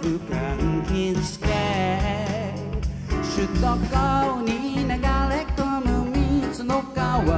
するブンス首都高に流れ込む水の川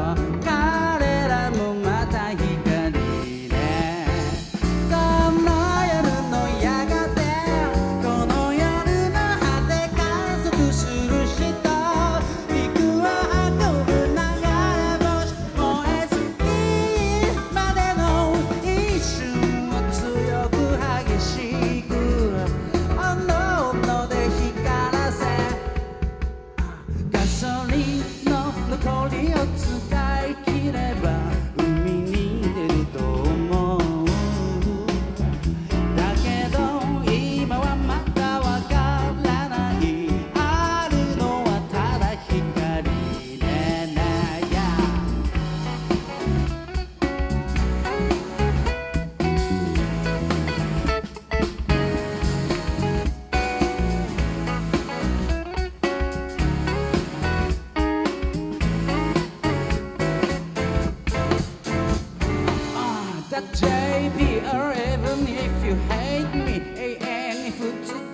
if you hate me hey, And if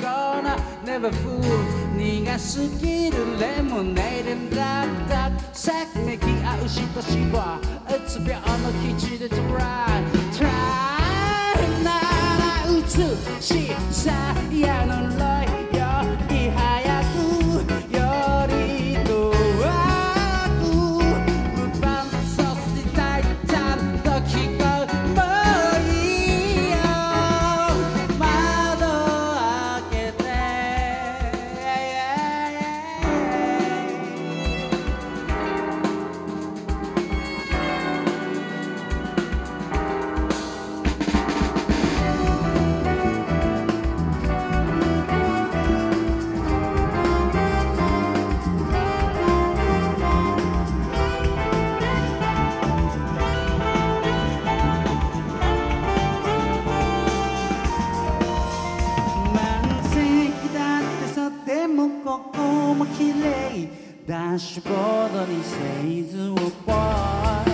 gonna never fool 苦すぎるレモネードダックダックさっきめき合うしとしはうつ病の基地で美丽，但是过多的精致无望。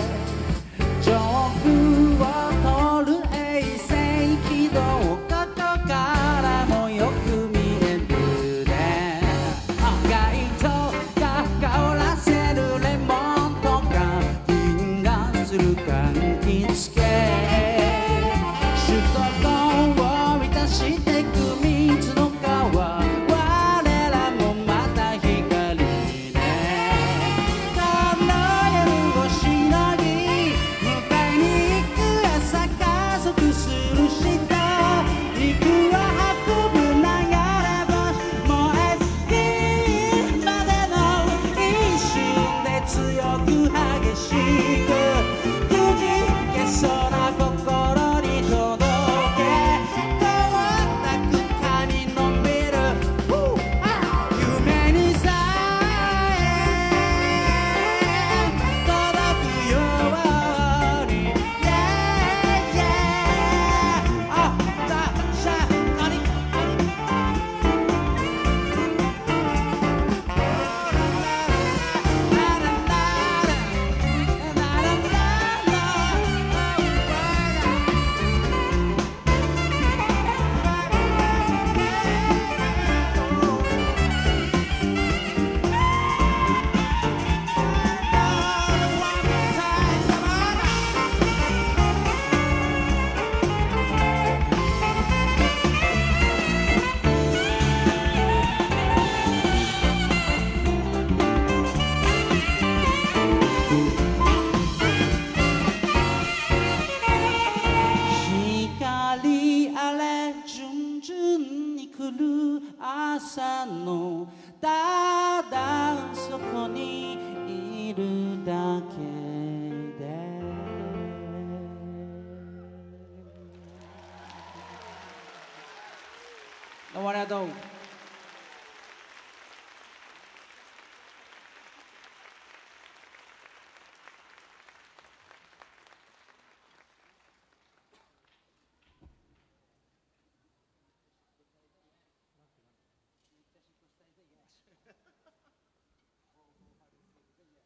Não hora é